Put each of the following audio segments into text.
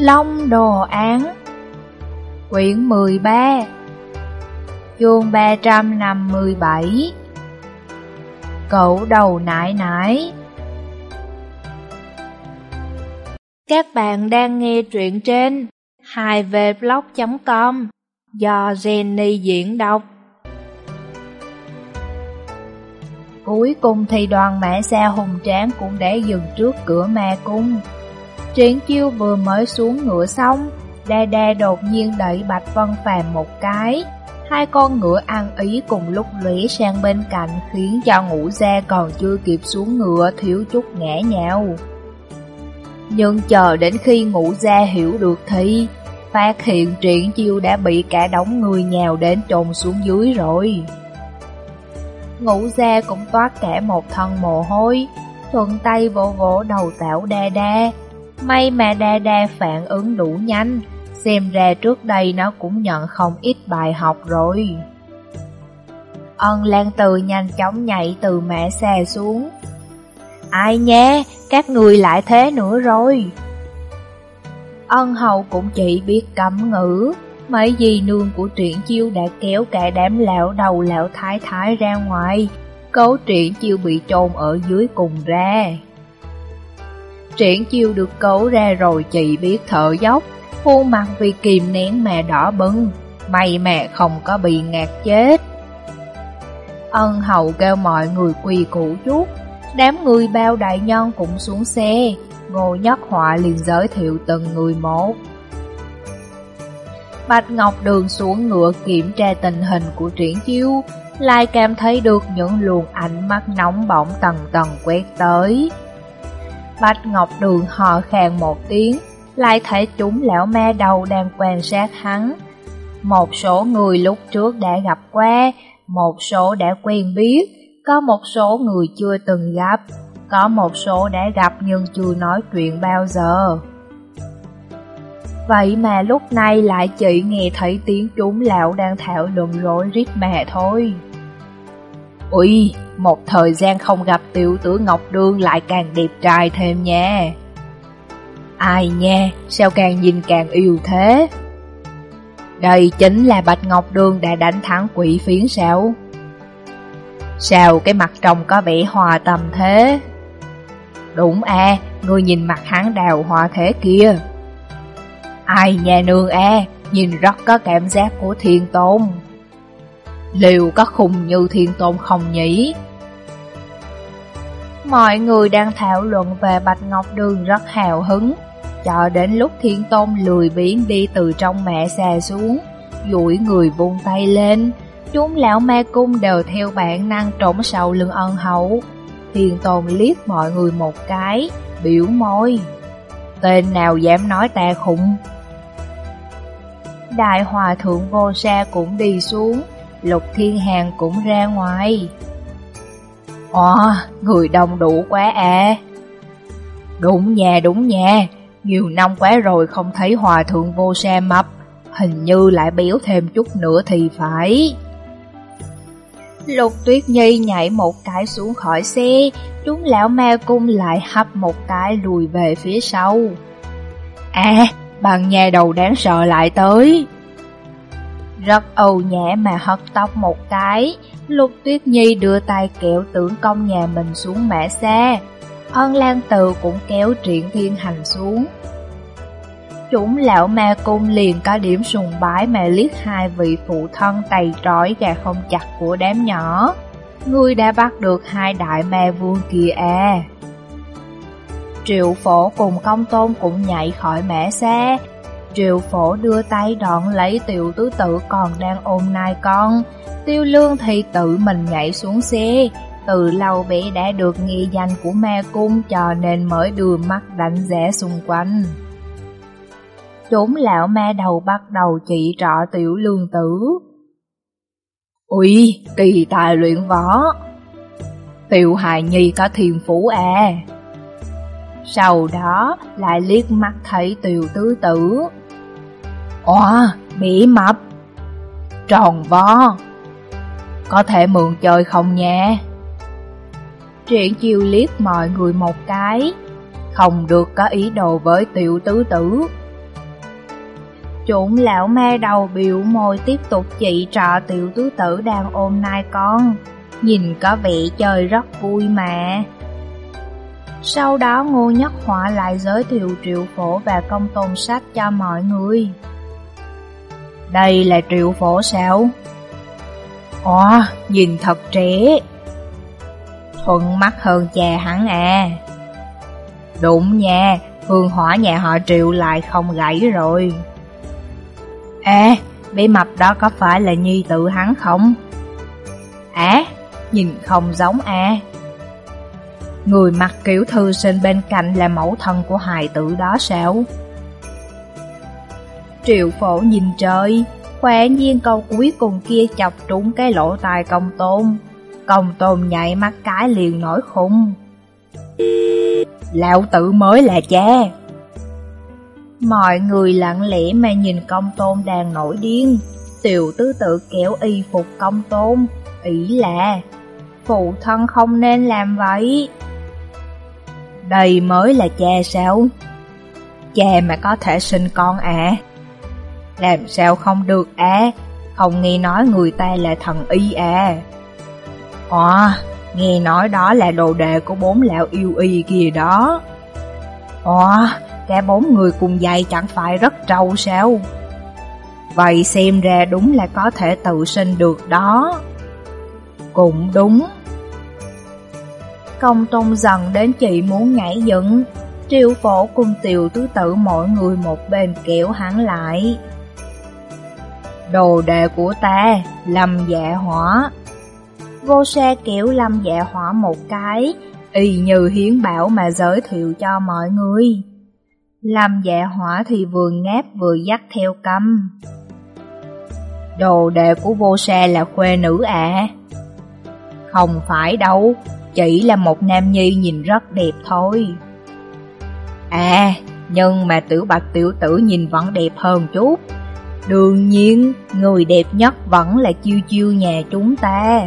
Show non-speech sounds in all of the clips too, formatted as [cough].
Long Đồ Án. Quyển 13 Chương 357 Cậu đầu nải nải. Các bạn đang nghe truyện trên 2vblog.com do Jenny diễn đọc. Cuối cùng thì đoàn mẹ xe hùng tráng cũng để dừng trước cửa ma cung. Triển chiêu vừa mới xuống ngựa xong, Đa Đa đột nhiên đẩy Bạch Vân Phàm một cái. Hai con ngựa ăn ý cùng lúc lũy sang bên cạnh khiến cho ngũ gia còn chưa kịp xuống ngựa thiếu chút ngã nhào. Nhưng chờ đến khi ngũ gia hiểu được thì phát hiện triển chiêu đã bị cả đống người nhào đến trồn xuống dưới rồi. Ngũ gia cũng toát cả một thân mồ hôi, thuận tay vỗ vỗ đầu tảo đa đa, May mà Đa Đa phản ứng đủ nhanh, xem ra trước đây nó cũng nhận không ít bài học rồi. Ân Lan Từ nhanh chóng nhảy từ mẹ xe xuống. Ai nha, các người lại thế nữa rồi. Ân Hầu cũng chỉ biết cấm ngữ, mấy gì nương của truyện chiêu đã kéo cả đám lão đầu lão thái thái ra ngoài, cấu truyện chiêu bị trôn ở dưới cùng ra. Triển chiêu được cấu ra rồi chị biết thở dốc, khuôn mặt vì kìm nén mà đỏ bừng, may mẹ không có bị ngạt chết. Ân hậu kêu mọi người quỳ củ chút, đám người bao đại nhân cũng xuống xe, ngô nhất họa liền giới thiệu từng người một. Bạch Ngọc Đường xuống ngựa kiểm tra tình hình của triển chiêu, lại cảm thấy được những luồng ánh mắt nóng bỏng tầng tầng quét tới. Bạch Ngọc Đường hò khàn một tiếng, lại thấy chúng lão ma đầu đang quan sát hắn. Một số người lúc trước đã gặp qua, một số đã quen biết, có một số người chưa từng gặp, có một số đã gặp nhưng chưa nói chuyện bao giờ. Vậy mà lúc này lại chỉ nghe thấy tiếng chúng lão đang thảo luận rối rít mẹ thôi. Ui, một thời gian không gặp tiểu tử Ngọc Đương lại càng đẹp trai thêm nha. Ai nha, sao càng nhìn càng yêu thế? Đây chính là Bạch Ngọc Đương đã đánh thắng quỷ phiến sao? Sao cái mặt trông có vẻ hòa tầm thế? Đúng à, ngươi nhìn mặt hắn đào hòa thế kia. Ai nhà nương à, nhìn rất có cảm giác của thiên tôn. Liệu có khùng như thiên tôn không nhỉ? Mọi người đang thảo luận về Bạch Ngọc Đường rất hào hứng, cho đến lúc thiên tôn lười biến đi từ trong mẹ xà xuống, duỗi người vung tay lên, chúng lão ma cung đều theo bản năng trộm sau lưng ân hậu. Thiên tôn liếc mọi người một cái, biểu môi. Tên nào dám nói ta khủng? Đại hòa thượng vô sa cũng đi xuống, Lục Thiên Hàng cũng ra ngoài. Ồ, người đông đủ quá à. Đúng nha, đúng nha, nhiều năm quá rồi không thấy hòa thượng vô sa mập, hình như lại béo thêm chút nữa thì phải. Lục Tuyết Nhi nhảy một cái xuống khỏi xe, chúng lão ma cung lại hấp một cái lùi về phía sau. À, bằng nhà đầu đáng sợ lại tới. Rất âu nhã mà hất tóc một cái, Lục Tuyết Nhi đưa tay kéo tưởng công nhà mình xuống mã xe, Ân Lan Từ cũng kéo Triển Thiên Hành xuống. Chúng lão ma cung liền có điểm sùng bái mà liếc hai vị phụ thân tay trói gà không chặt của đám nhỏ. Ngươi đã bắt được hai đại ma vương kia à. Triệu phổ cùng công tôn cũng nhảy khỏi mã xe. Triệu phổ đưa tay đoạn lấy tiểu tứ tử còn đang ôm nai con. Tiêu lương thì tự mình nhảy xuống xe. Từ lâu bé đã được nghe danh của ma cung cho nên mới đưa mắt đánh giá xung quanh. Chúng lão ma đầu bắt đầu chỉ trọ tiểu lương tử. Ui, kỳ tài luyện võ. Tiểu hài nhi có thiền phú à. Sau đó lại liếc mắt thấy tiểu tứ tử. Ồ, bị mập. Tròn vo. Có thể mượn chơi không nha? Triển chiêu liếc mọi người một cái. Không được có ý đồ với tiểu tứ tử. Chủng lão ma đầu biểu môi tiếp tục chỉ trọ tiểu tứ tử đang ôm nai con. Nhìn có vẻ chơi rất vui mà. Sau đó Ngô Nhất Họa lại giới thiệu triệu phổ và công tôn sách cho mọi người. Đây là triệu phổ sao? Ồ, nhìn thật trẻ. Thuận mắt hơn cha hắn à. Đúng nha, hương hỏa nhà họ triệu lại không gãy rồi. À, bé mập đó có phải là nhi tự hắn không? À, nhìn không giống à. Người mặc kiểu thư sinh bên cạnh là mẫu thân của hài tử đó sao? Triệu phổ nhìn trời, khỏe nhiên câu cuối cùng kia chọc trúng cái lỗ tai công tôn. Công tôn nhảy mắt cái liền nổi khùng. Lão tử mới là cha. Mọi người lặng lẽ mà nhìn công tôn đang nổi điên. Tiểu tứ tự kéo y phục công tôn, ý là phụ thân không nên làm vậy. Đây mới là cha sao? Cha mà có thể sinh con à? Làm sao không được à? Không nghe nói người ta là thần y à? Ồ, nghe nói đó là đồ đệ của bốn lão yêu y kìa đó. Ồ, cả bốn người cùng dạy chẳng phải rất trâu sao? Vậy xem ra đúng là có thể tự sinh được đó. Cũng đúng. Công tôn dần đến chị muốn nhảy dựng, triều phổ cùng tiểu tứ tử mỗi người một bên kéo hắn lại. Đồ đệ của ta, lâm dạ hỏa. Vô xe kiểu lâm dạ hỏa một cái, y như hiến bảo mà giới thiệu cho mọi người. Lâm dạ hỏa thì vừa ngáp vừa dắt theo câm. Đồ đệ của vô xe là khuê nữ à? Không phải đâu, chỉ là một nam nhi nhìn rất đẹp thôi. À, nhưng mà tiểu bạch tiểu tử nhìn vẫn đẹp hơn chút. Đương nhiên, người đẹp nhất vẫn là chiêu chiêu nhà chúng ta.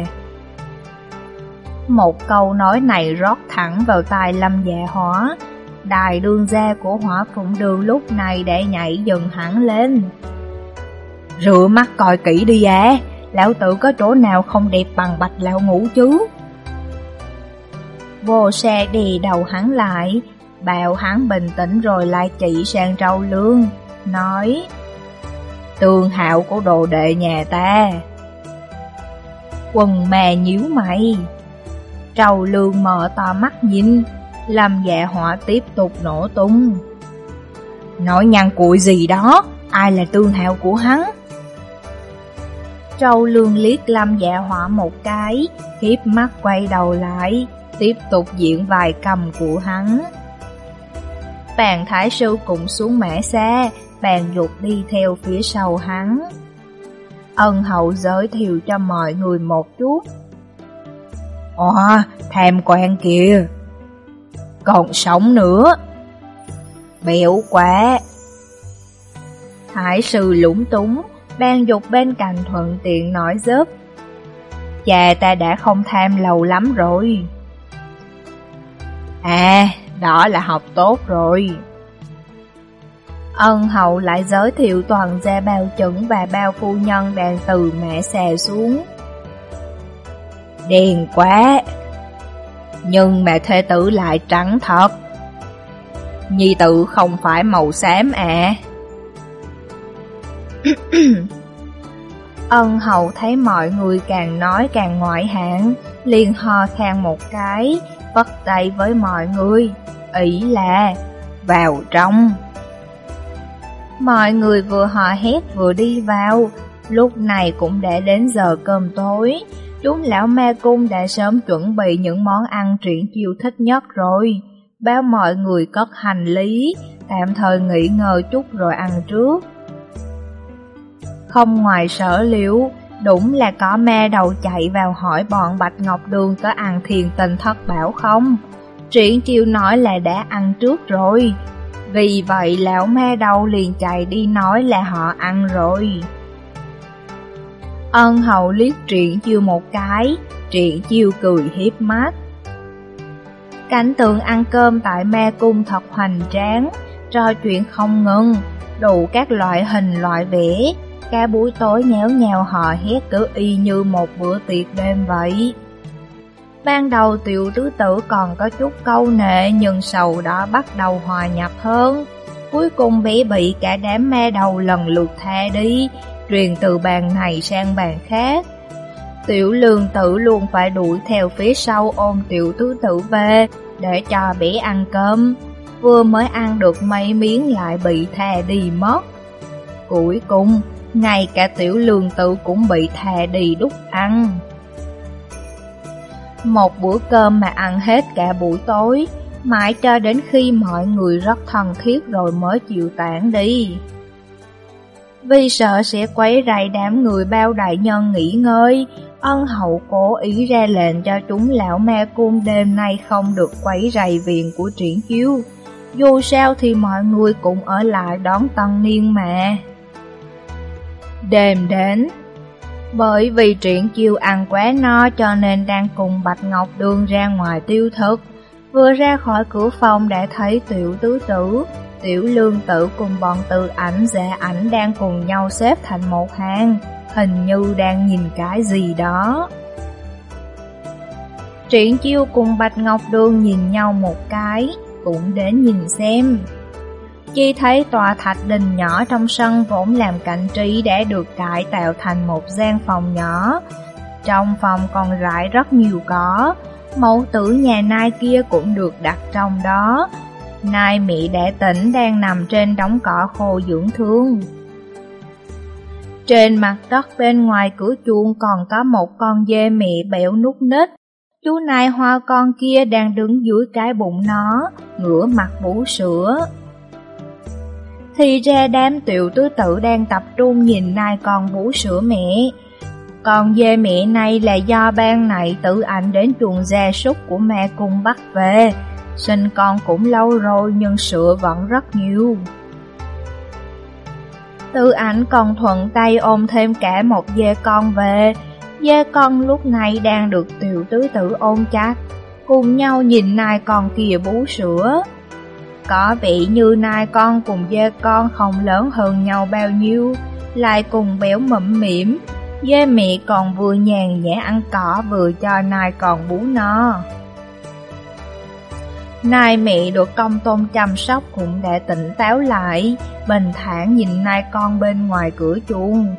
Một câu nói này rót thẳng vào tai lâm dạ hỏa. Đài đương gia của hỏa phụng đường lúc này để nhảy dần hẳn lên. Rửa mắt coi kỹ đi à, lão tử có chỗ nào không đẹp bằng bạch lão ngủ chứ. Vô xe đè đầu hắn lại, bạo hắn bình tĩnh rồi lại chỉ sang trâu lương, nói Tương hạo của đồ đệ nhà ta. Quần mè nhíu mày. Trâu lương mở to mắt nhìn Làm dạ họa tiếp tục nổ tung. Nói nhăn cụi gì đó Ai là tương hạo của hắn? Trâu lương liếc lâm dạ họa một cái Hiếp mắt quay đầu lại tiếp tục diễn vài cầm của hắn. Bàn thái sư cũng xuống mẻ xe, bàn dục đi theo phía sau hắn. Ân hậu giới thiệu cho mọi người một chút. Ồ, thèm quen kìa. Còn sống nữa. Béo quá. Thái sư lũng túng, bàn dục bên cạnh thuận tiện nói giúp. Cha ta đã không tham lâu lắm rồi. À, đó là học tốt rồi. Ân hậu lại giới thiệu toàn gia bao chuẩn và bao phu nhân đang từ mẹ xè xuống. Đèn quá! Nhưng mẹ thê tử lại trắng thật. Nhi tử không phải màu xám à. [coughs] Ân hậu thấy mọi người càng nói càng ngoại hạng, liền ho khan một cái, bắt tay với mọi người, ý là vào trong. Mọi người vừa hò hét vừa đi vào, lúc này cũng đã đến giờ cơm tối. Chúng lão ma cung đã sớm chuẩn bị những món ăn triển chiêu thích nhất rồi. Báo mọi người cất hành lý, tạm thời nghỉ ngơi chút rồi ăn trước. Không ngoài sở liệu, Đúng là có me đầu chạy vào hỏi bọn Bạch Ngọc Đường có ăn thiền tình thất bảo không? Triển chiêu nói là đã ăn trước rồi. Vì vậy lão me đầu liền chạy đi nói là họ ăn rồi. Ân hậu liếc triển chiêu một cái, triển chiêu cười hiếp mắt. Cảnh tượng ăn cơm tại me cung thật hoành tráng, trò chuyện không ngừng, đủ các loại hình loại vẽ, cả buổi tối nhéo nhào họ hét cứ y như một bữa tiệc đêm vậy. Ban đầu tiểu tứ tử còn có chút câu nệ nhưng sau đó bắt đầu hòa nhập hơn. Cuối cùng bị bị cả đám me đầu lần lượt tha đi, truyền từ bàn này sang bàn khác. Tiểu lương tử luôn phải đuổi theo phía sau ôm tiểu tứ tử về để cho bé ăn cơm. Vừa mới ăn được mấy miếng lại bị tha đi mất. Cuối cùng, ngay cả tiểu lương tử cũng bị thè đi đút ăn. Một bữa cơm mà ăn hết cả buổi tối, mãi cho đến khi mọi người rất thân thiết rồi mới chịu tản đi. Vì sợ sẽ quấy rầy đám người bao đại nhân nghỉ ngơi, ân hậu cố ý ra lệnh cho chúng lão ma cung đêm nay không được quấy rầy viện của triển chiếu. Dù sao thì mọi người cũng ở lại đón tân niên mà. Đêm đến bởi vì triển chiêu ăn quá no cho nên đang cùng Bạch Ngọc Đường ra ngoài tiêu thực Vừa ra khỏi cửa phòng đã thấy tiểu tứ tử, Tiểu lương tử cùng bọn tự ảnh dạ ảnh đang cùng nhau xếp thành một hàng Hình như đang nhìn cái gì đó. Triển chiêu cùng Bạch Ngọc Đường nhìn nhau một cái, Cũng đến nhìn xem. Chi thấy tòa thạch đình nhỏ trong sân vốn làm cảnh trí đã được cải tạo thành một gian phòng nhỏ. Trong phòng còn rải rất nhiều cỏ, mẫu tử nhà nai kia cũng được đặt trong đó. Nai mỹ đã tỉnh đang nằm trên đống cỏ khô dưỡng thương. Trên mặt đất bên ngoài cửa chuông còn có một con dê mị bẻo nút nít. Chú nai hoa con kia đang đứng dưới cái bụng nó, ngửa mặt bú sữa. Thì ra đám tiểu tứ tử đang tập trung nhìn nai con bú sữa mẹ. Còn dê mẹ này là do ban này tự ảnh đến chuồng gia súc của mẹ cùng bắt về. Sinh con cũng lâu rồi nhưng sữa vẫn rất nhiều. Tự ảnh còn thuận tay ôm thêm cả một dê con về. Dê con lúc này đang được tiểu tứ tử ôm chặt. Cùng nhau nhìn nai con kia bú sữa. Có vị như nai con cùng dê con không lớn hơn nhau bao nhiêu, lại cùng béo mẩm mỉm, dê mẹ còn vừa nhàn nhã ăn cỏ vừa cho nai còn bú no. Nai mẹ được công tôn chăm sóc cũng đã tỉnh táo lại, bình thản nhìn nai con bên ngoài cửa chuông.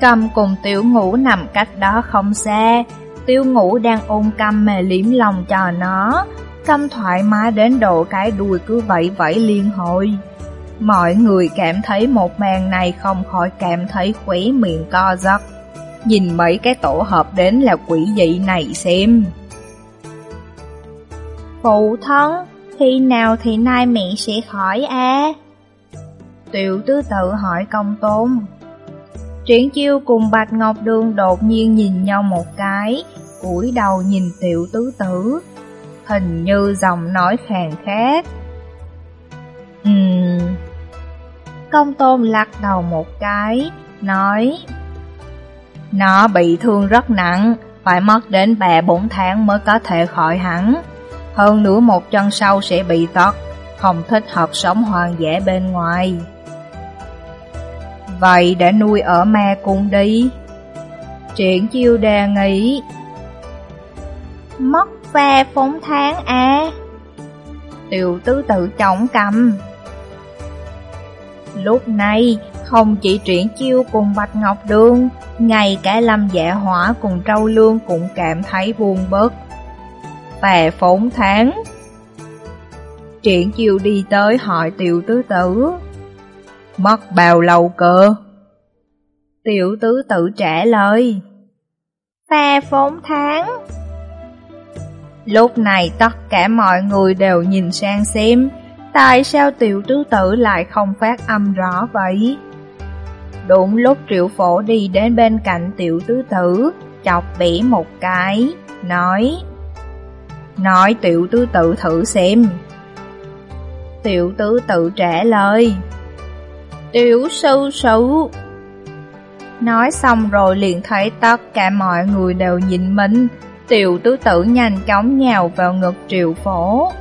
Cầm cùng tiểu ngủ nằm cách đó không xa, tiểu ngủ đang ôm căm mà liếm lòng cho nó, câm thoại mái đến độ cái đuôi cứ vẫy vẫy liên hồi. Mọi người cảm thấy một màn này không khỏi cảm thấy khỏe miệng co giật. Nhìn mấy cái tổ hợp đến là quỷ dị này xem. Phụ thân, khi nào thì nay mẹ sẽ khỏi a? Tiểu tứ tự hỏi công tôn. Triển chiêu cùng Bạch Ngọc Đường đột nhiên nhìn nhau một cái, cúi đầu nhìn tiểu tứ tử, hình như giọng nói khàn khát. Ừm... Công tôn lắc đầu một cái, nói Nó bị thương rất nặng, phải mất đến 3-4 tháng mới có thể khỏi hẳn. Hơn nữa một chân sau sẽ bị tật, không thích hợp sống hoang dã bên ngoài. Vậy để nuôi ở ma cung đi. Triển chiêu đề nghị. Mất pha phóng tháng à. Tiểu tứ tự trọng cầm. Lúc này, không chỉ triển chiêu cùng Bạch Ngọc Đương, ngay cả Lâm Dạ Hỏa cùng Trâu Lương cũng cảm thấy buồn bớt. Tè phóng tháng. Triển chiêu đi tới hỏi tiểu tứ tử. Mất bao lâu cơ? Tiểu tứ tự trả lời. Tè phóng tháng. Lúc này tất cả mọi người đều nhìn sang xem, tại sao tiểu tứ tử lại không phát âm rõ vậy? Đúng lúc triệu phổ đi đến bên cạnh tiểu tứ tử, chọc bỉ một cái, nói Nói tiểu tứ tử thử xem Tiểu tứ tử trả lời Tiểu sư sư Nói xong rồi liền thấy tất cả mọi người đều nhìn mình Tiểu tứ tử nhanh chóng nhào vào ngực triệu phổ.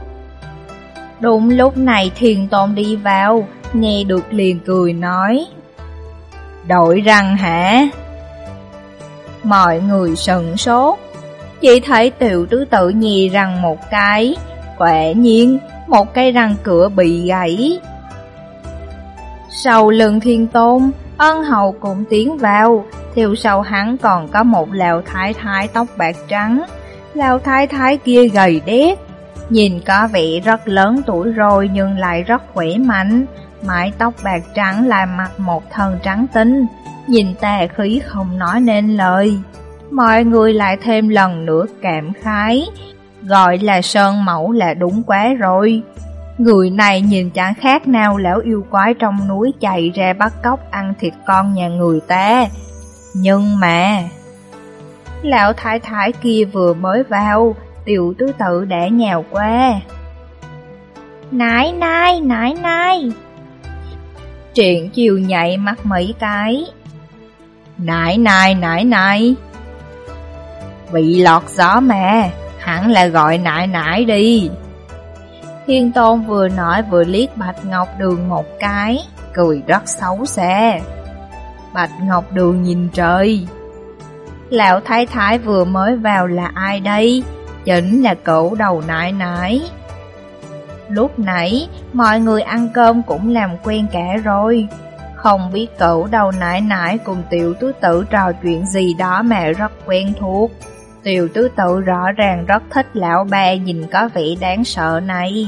Đúng lúc này thiền tôn đi vào, nghe được liền cười nói. Đội răng hả? Mọi người sừng sốt, chỉ thấy tiểu tứ tử nhì răng một cái, quả nhiên một cây răng cửa bị gãy. Sau lưng thiên tôn, ân hầu cũng tiến vào, theo sau hắn còn có một lão thái thái tóc bạc trắng. Lão thái thái kia gầy đét, nhìn có vẻ rất lớn tuổi rồi nhưng lại rất khỏe mạnh, mái tóc bạc trắng lại mặc một thân trắng tinh, nhìn tà khí không nói nên lời. Mọi người lại thêm lần nữa cảm khái, gọi là sơn mẫu là đúng quá rồi. Người này nhìn chẳng khác nào lão yêu quái trong núi chạy ra bắt cóc ăn thịt con nhà người ta. Nhưng mà... Lão thái thái kia vừa mới vào, tiểu tứ tự đã nhào qua. Nãi nai, nãi nai. Chuyện chiều nhạy mắt mấy cái. Nãi nai, nãi nai. Bị lọt gió mà, hẳn là gọi nãi nãi đi. Thiên Tôn vừa nói vừa liếc Bạch Ngọc Đường một cái, cười rất xấu xa. Bạch Ngọc Đường nhìn trời. Lão Thái Thái vừa mới vào là ai đây? Chính là cậu đầu nại nại. Lúc nãy, mọi người ăn cơm cũng làm quen cả rồi. Không biết cậu đầu nại nại cùng tiểu tứ tử trò chuyện gì đó mà rất quen thuộc. Tiều tứ tự rõ ràng rất thích lão ba nhìn có vị đáng sợ này.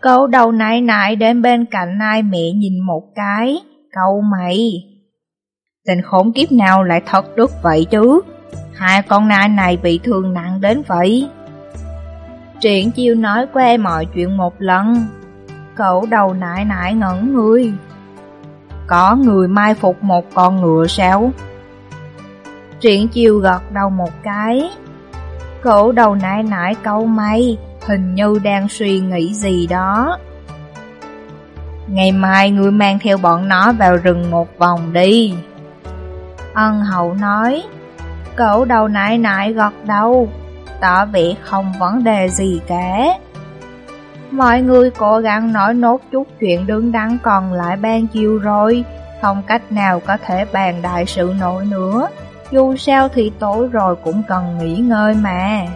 Cậu đầu nại nại đến bên cạnh ai mẹ nhìn một cái, cậu mày. Tình khốn kiếp nào lại thật đứt vậy chứ? Hai con nai này bị thương nặng đến vậy. Triển chiêu nói qua mọi chuyện một lần. Cậu đầu nại nại ngẩn người. Có người mai phục một con ngựa sao? Triển chiêu gật đầu một cái. Cậu đầu nại nại câu may, hình như đang suy nghĩ gì đó. Ngày mai ngươi mang theo bọn nó vào rừng một vòng đi. Ân hậu nói, cậu đầu nại nại gật đầu, tỏ vẻ không vấn đề gì cả. Mọi người cố gắng nói nốt chút chuyện đứng đắn còn lại ban chiều rồi, không cách nào có thể bàn đại sự nổi nữa. Dù sao thì tối rồi cũng cần nghỉ ngơi mà.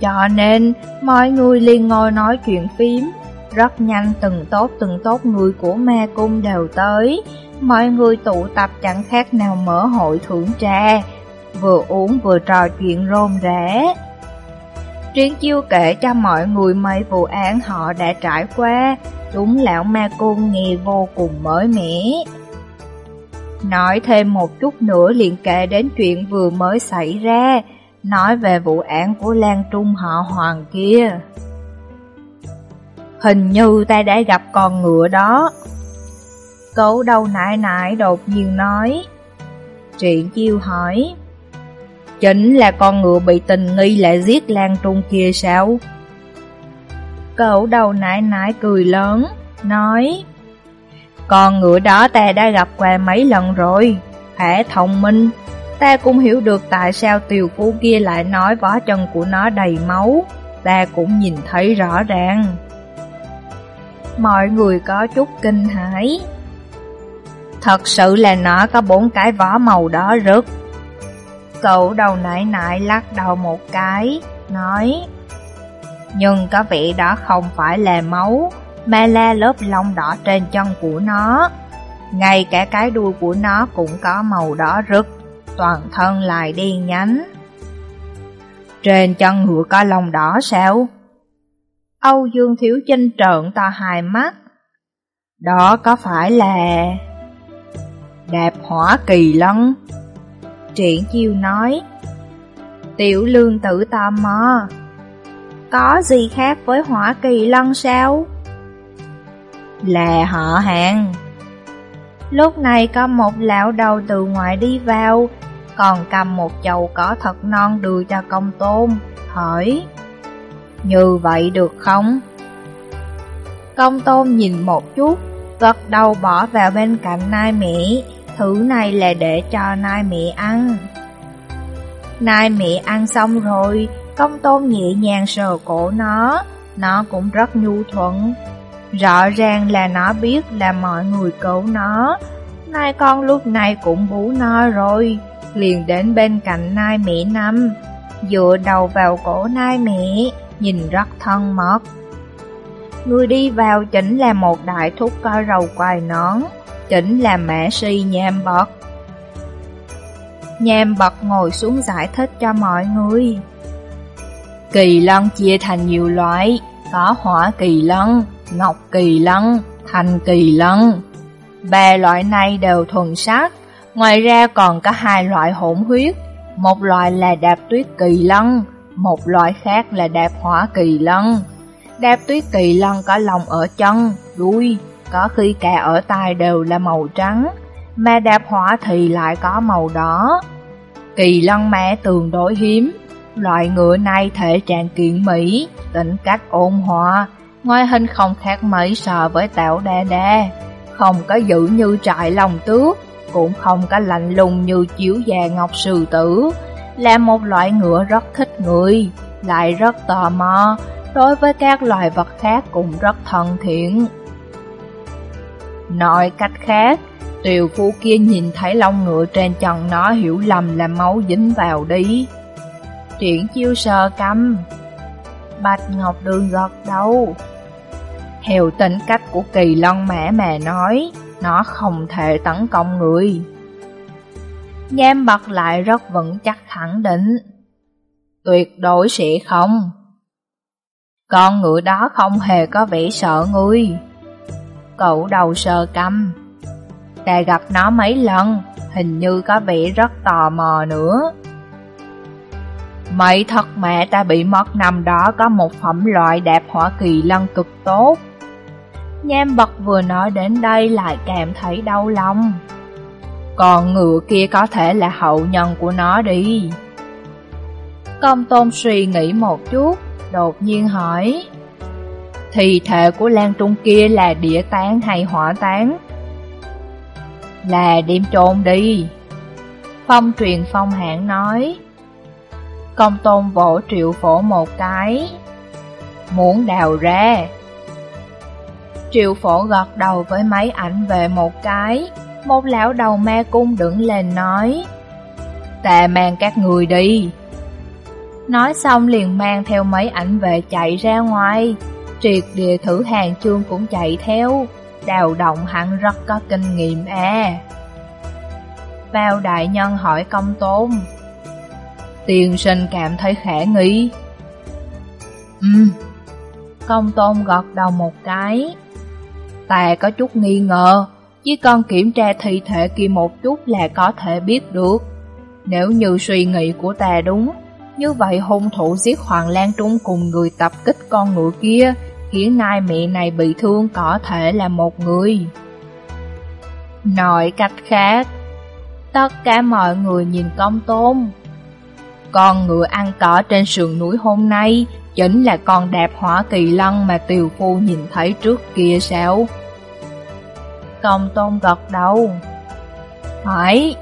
Cho nên, mọi người liền ngồi nói chuyện phím. Rất nhanh từng tốt từng tốt người của ma cung đều tới. Mọi người tụ tập chẳng khác nào mở hội thưởng trà, vừa uống vừa trò chuyện rôm rã. Triển chiêu kể cho mọi người mấy vụ án họ đã trải qua, đúng lão ma cung nghe vô cùng mới mẻ. Nói thêm một chút nữa liền kể đến chuyện vừa mới xảy ra, nói về vụ án của Lan Trung họ Hoàng kia. Hình như ta đã gặp con ngựa đó. Cậu đầu nại nại đột nhiên nói. Triện chiêu hỏi. Chính là con ngựa bị tình nghi lại giết Lan Trung kia sao? Cậu đầu nại nại cười lớn, nói. Con ngựa đó ta đã gặp qua mấy lần rồi, hãy thông minh, Ta cũng hiểu được tại sao tiểu phu kia lại nói vỏ chân của nó đầy máu, ta cũng nhìn thấy rõ ràng. Mọi người có chút kinh hãi. Thật sự là nó có bốn cái vỏ màu đỏ rực. Cậu đầu nãy nãy lắc đầu một cái, nói Nhưng có vẻ đó không phải là máu, mà là lớp lông đỏ trên chân của nó. Ngay cả cái đuôi của nó cũng có màu đỏ rực, toàn thân lại đen nhánh. Trên chân ngựa có lông đỏ sao? Âu Dương Thiếu Chinh trợn to hai mắt. Đó có phải là... Đạp hỏa kỳ lân? Triển chiêu nói. Tiểu lương tử tò mò. Có gì khác với hỏa kỳ lân sao? Là họ hàng. Lúc này có một lão đầu từ ngoài đi vào, còn cầm một chậu cỏ thật non đưa cho công tôn, hỏi Như vậy được không? Công tôn nhìn một chút, gật đầu bỏ vào bên cạnh nai mẹ, thứ này là để cho nai mẹ ăn. Nai mẹ ăn xong rồi, công tôn nhẹ nhàng sờ cổ nó, nó cũng rất nhu thuận. Rõ ràng là nó biết là mọi người cứu nó. Nai con lúc này cũng bú no rồi, liền đến bên cạnh nai mẹ năm, dựa đầu vào cổ nai mẹ, nhìn rất thân mật. Người đi vào chính là một đại thúc coi rầu quài nón, chính là mẹ si nham bật. Nham bật ngồi xuống giải thích cho mọi người. Kỳ lân chia thành nhiều loại, có hỏa kỳ lân, ngọc kỳ lân, thành kỳ lân. Ba loại này đều thuần sắc, ngoài ra còn có hai loại hỗn huyết, một loại là đạp tuyết kỳ lân, một loại khác là đạp hỏa kỳ lân. Đạp tuyết kỳ lân có lông ở chân, đuôi, có khi cả ở tai đều là màu trắng, mà đạp hỏa thì lại có màu đỏ. Kỳ lân mẹ tường đối hiếm, loại ngựa này thể trạng kiện mỹ, tính cách ôn hòa, ngoài hình không khác mấy so với tạo đa đa, không có dữ như trại lòng tước, cũng không có lạnh lùng như chiếu già ngọc sư tử, là một loại ngựa rất thích người, lại rất tò mò, đối với các loài vật khác cũng rất thân thiện. Nói cách khác, tiều phu kia nhìn thấy lông ngựa trên chân nó hiểu lầm là máu dính vào đi. Triển chiêu sờ căm. Bạch Ngọc Đường gật đầu. Theo tính cách của kỳ lân mã mà nói, nó không thể tấn công người. Nham bật lại rất vững chắc khẳng định. Tuyệt đối sẽ không. Con ngựa đó không hề có vẻ sợ ngươi. Cậu đầu sờ căm. Ta gặp nó mấy lần, hình như có vẻ rất tò mò nữa. Mấy thật mẹ ta bị mất năm đó có một phẩm loại đạp hỏa kỳ lân cực tốt. Nham bật vừa nói đến đây lại cảm thấy đau lòng. Còn ngựa kia có thể là hậu nhân của nó đi. Công tôn suy nghĩ một chút, đột nhiên hỏi. Thì thể của Lan Trung kia là địa tán hay hỏa tán? Là đem trôn đi. Phong truyền phong hạng nói. Công tôn vỗ triệu phổ một cái. Muốn đào ra. Triệu phổ gật đầu với máy ảnh về một cái. Một lão đầu ma cung đứng lên nói. Ta mang các người đi. Nói xong liền mang theo mấy ảnh về chạy ra ngoài. Triệt địa thử hàng chương cũng chạy theo. Đào động hẳn rất có kinh nghiệm à. Bao đại nhân hỏi công tôn. Tiền sinh cảm thấy khả nghi. Ừ Công tôn gật đầu một cái. Ta có chút nghi ngờ, chỉ cần kiểm tra thi thể kia một chút là có thể biết được. Nếu như suy nghĩ của ta đúng, như vậy hung thủ giết Hoàng Lan Trung cùng người tập kích con ngựa kia, khiến nai mẹ này bị thương có thể là một người. Nói cách khác, tất cả mọi người nhìn công tôn, con ngựa ăn cỏ trên sườn núi hôm nay chính là con đạp hỏa kỳ lân mà tiều phu nhìn thấy trước kia sao? Công tôn gật đầu. Phải,